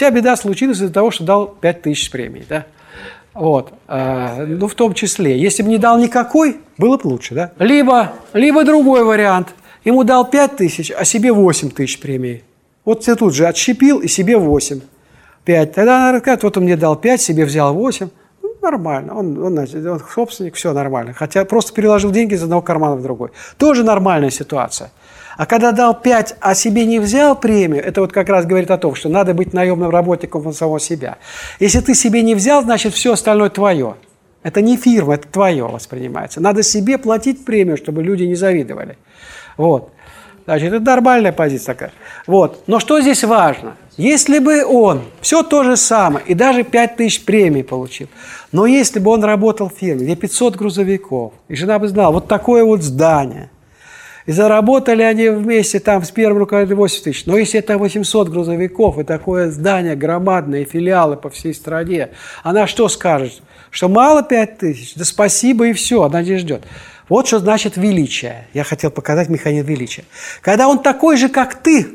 Вся беда случилась из-за того, что дал 5 тысяч премий. Да? Вот. А, ну, в том числе. Если бы не дал никакой, было бы лучше. Да? Либо, либо другой вариант. Ему дал 5 тысяч, а себе 8 тысяч премии. Вот ты тут же отщепил и себе 8. 5. Тогда она расскажет, вот он мне дал 5, себе взял 8. Ну, нормально. Он, он, он собственник, все нормально. Хотя просто переложил деньги из одного кармана в другой. Тоже нормальная ситуация. А когда дал 5, а себе не взял премию, это вот как раз говорит о том, что надо быть наемным работником самого себя. Если ты себе не взял, значит все остальное твое. Это не фирма, это твое воспринимается. Надо себе платить премию, чтобы люди не завидовали. Вот. Значит, это нормальная позиция такая. Вот. Но что здесь важно? Если бы он все то же самое, и даже 5 тысяч премий получил, но если бы он работал в фирме, где 500 грузовиков, и жена бы знала, вот такое вот здание – и заработали они вместе там с первым руководителем 8 тысяч. Но если это 800 грузовиков и такое здание громадное, филиалы по всей стране, она что скажет? Что мало 5 тысяч? Да спасибо и все, она не ждет. Вот что значит величие. Я хотел показать механизм величия. Когда он такой же, как ты,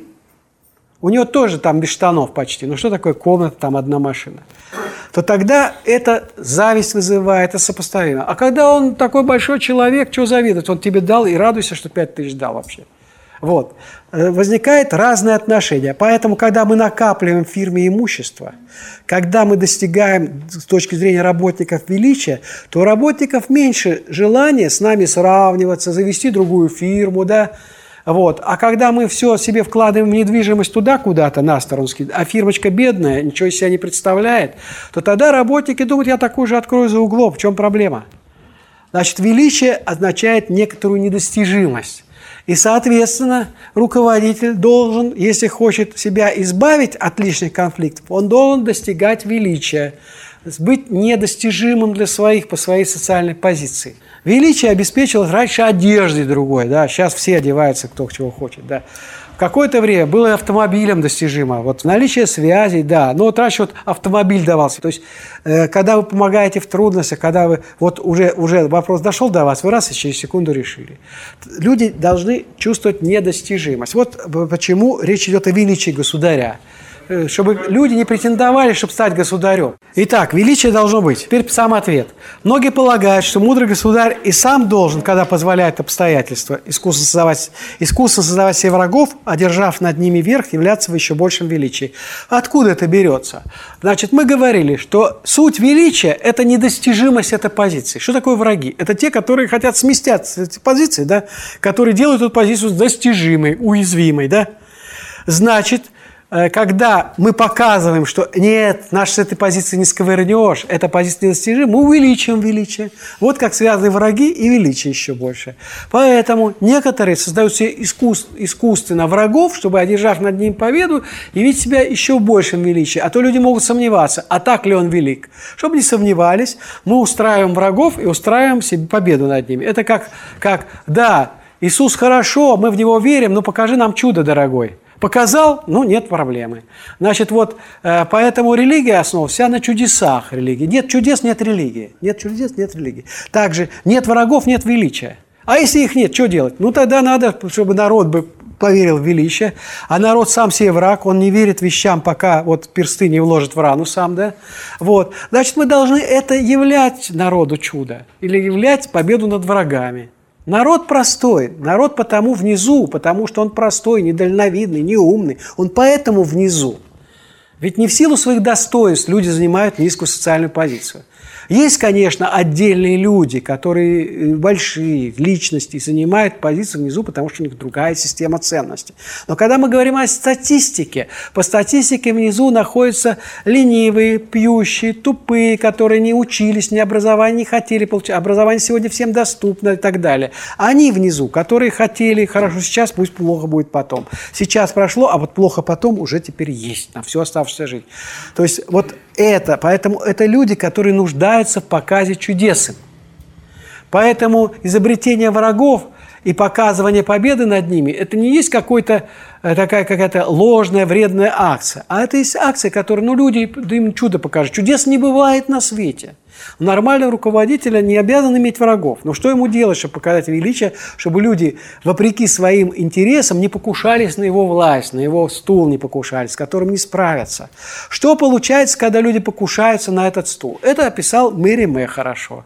у него тоже там без штанов почти. Ну что такое комната, там одна машина? То тогда это зависть вызывает, это сопоставимо. А когда он такой большой человек, что завидовать? Он тебе дал и радуйся, что 5 тысяч дал вообще. Вот. Э, возникают разные отношения. Поэтому, когда мы накапливаем в фирме имущество, когда мы достигаем с точки зрения работников величия, то у работников меньше желания с нами сравниваться, завести другую фирму, да, вот. А когда мы все себе вкладываем в недвижимость туда куда-то, на сторонский, а фирмочка бедная, ничего из себя не представляет, то тогда работники думают, я такую же открою за углом. В чем проблема? Значит, величие означает некоторую недостижимость. И, соответственно, руководитель должен, если хочет себя избавить от лишних конфликтов, он должен достигать величия, быть недостижимым для своих по своей социальной позиции. Величие обеспечилось раньше одеждой другой, да, сейчас все одеваются, кто чего хочет, да. В какое-то время было автомобилем достижимо. Вот наличие связей, да. Но вот раньше вот автомобиль давался. То есть, э, когда вы помогаете в трудностях, когда вы вот уже, уже вопрос дошел до вас, вы раз и через секунду решили. Люди должны чувствовать недостижимость. Вот почему речь идет о величии государя. Э, чтобы люди не претендовали, чтобы стать государем. Итак, величие должно быть. Теперь сам ответ. Многие полагают, что мудрый государь и сам должен, когда позволяет обстоятельства, искусно создавать, искусно создавать себе врагов, одержав над ними верх, являться в еще большем величии. Откуда это берется? Значит, мы говорили, что суть величия – это недостижимость этой позиции. Что такое враги? Это те, которые хотят сместять эти позиции, да? которые делают эту позицию достижимой, уязвимой. Да? Значит, когда мы показываем, что нет, наш с этой позиции не сковырнешь, эта позиция недостижима, мы увеличиваем величие. Вот как связаны враги и величие еще больше. Поэтому некоторые создают себе искус, искусственно врагов, чтобы, одержав над ним победу, явить себя еще в большем величии. А то люди могут сомневаться, а так ли он велик. Чтобы не сомневались, мы устраиваем врагов и устраиваем себе победу над ними. Это как, как да, Иисус хорошо, мы в Него верим, но покажи нам чудо, дорогой. Показал, ну, нет проблемы. Значит, вот э, поэтому религия основа вся на чудесах религии. Нет чудес, нет религии. Нет чудес, нет религии. Также нет врагов, нет величия. А если их нет, что делать? Ну, тогда надо, чтобы народ бы поверил в величие, а народ сам себе враг, он не верит вещам, пока вот персты не вложит в рану сам, да? Вот. Значит, мы должны это являть народу чудо или являть победу над врагами. Народ простой, народ потому внизу, потому что он простой, недальновидный, неумный, он поэтому внизу. Ведь не в силу своих достоинств люди занимают низкую социальную позицию. Есть, конечно, отдельные люди, которые э, большие личности, занимают позицию внизу, потому что у них другая система ценностей. Но когда мы говорим о статистике, по статистике внизу находятся ленивые, пьющие, тупые, которые не учились, ни образование не хотели получать. Образование сегодня всем доступно и так далее. Они внизу, которые хотели, хорошо сейчас, пусть плохо будет потом. Сейчас прошло, а вот плохо потом уже теперь есть на всю оставшуюся жизнь. То есть вот это, поэтому это люди, которые нуждаются в показе чудесам. Поэтому изобретение врагов и показывание победы над ними – это не есть какой-то такая какая-то ложная, вредная акция. А это есть акция, которая, ну, люди им чудо покажут. Чудес не бывает на свете. Нормального руководителя не обязан иметь врагов. Но что ему делать, чтобы показать величие, чтобы люди, вопреки своим интересам, не покушались на его власть, на его стул не покушались, с которым не справятся? Что получается, когда люди покушаются на этот стул? Это описал Мэри Мэ хорошо.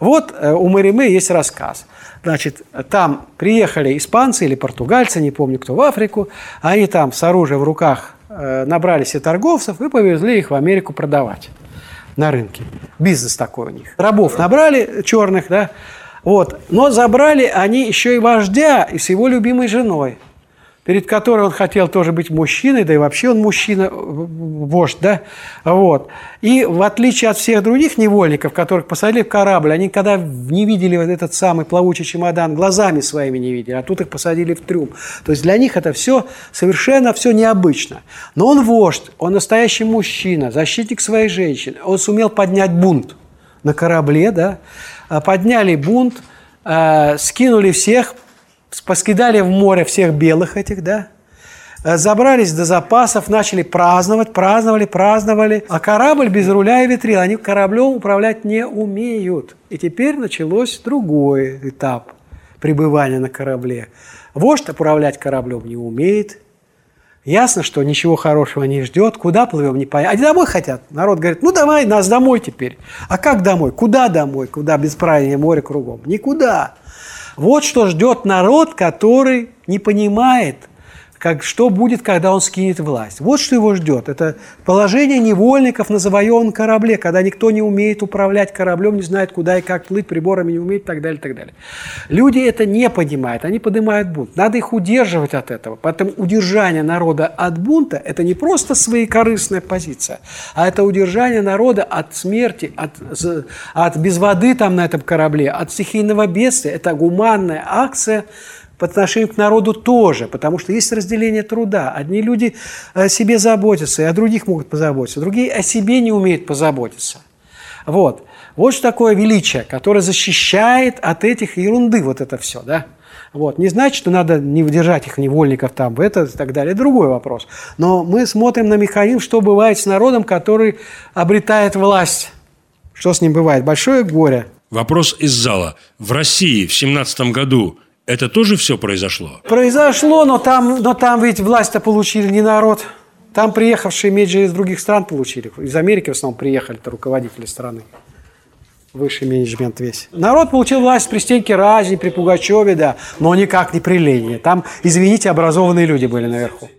Вот э, у Мэри Мэ есть рассказ. Значит, там приехали испанцы или португальцы, не помню кто, в Африку. Они там с оружием в руках э, набрали себе торговцев и повезли их в Америку продавать на рынке. Бизнес такой у них. Рабов набрали черных, да, вот. Но забрали они еще и вождя и с его любимой женой перед которой он хотел тоже быть мужчиной, да и вообще он мужчина, вождь, да, вот. И в отличие от всех других невольников, которых посадили в корабль, они когда не видели вот этот самый плавучий чемодан, глазами своими не видели, а тут их посадили в трюм. То есть для них это все совершенно все необычно. Но он вождь, он настоящий мужчина, защитник своей женщины. Он сумел поднять бунт на корабле, да, подняли бунт, э, скинули всех, поскидали в море всех белых этих, да, э, забрались до запасов, начали праздновать, праздновали, праздновали. А корабль без руля и ветрил, они кораблем управлять не умеют. И теперь началось другой этап пребывания на корабле. Вождь управлять кораблем не умеет. Ясно, что ничего хорошего не ждет. Куда плывем, не понятно. Они домой хотят. Народ говорит, ну давай нас домой теперь. А как домой? Куда домой? Куда бесправие море кругом? Никуда. Вот что ждет народ, который не понимает, как, что будет, когда он скинет власть. Вот что его ждет. Это положение невольников на завоеванном корабле, когда никто не умеет управлять кораблем, не знает, куда и как плыть, приборами не умеет и так далее, и так далее. Люди это не понимают, они поднимают бунт. Надо их удерживать от этого. Поэтому удержание народа от бунта – это не просто своекорыстная позиция, а это удержание народа от смерти, от, от без воды там на этом корабле, от стихийного бедствия. Это гуманная акция – по отношению к народу тоже, потому что есть разделение труда. Одни люди о себе заботятся, и о других могут позаботиться, другие о себе не умеют позаботиться. Вот. Вот что такое величие, которое защищает от этих ерунды вот это все, да? Вот. Не значит, что надо не держать их невольников там, это и так далее. Другой вопрос. Но мы смотрим на механизм, что бывает с народом, который обретает власть. Что с ним бывает? Большое горе. Вопрос из зала. В России в 17 году это тоже все произошло? Произошло, но там, но там ведь власть-то получили не народ. Там приехавшие меджи из других стран получили. Из Америки в основном приехали-то руководители страны. Высший менеджмент весь. Народ получил власть при Стеньке Рази, при Пугачеве, да, но никак не при Ленине. Там, извините, образованные люди были наверху.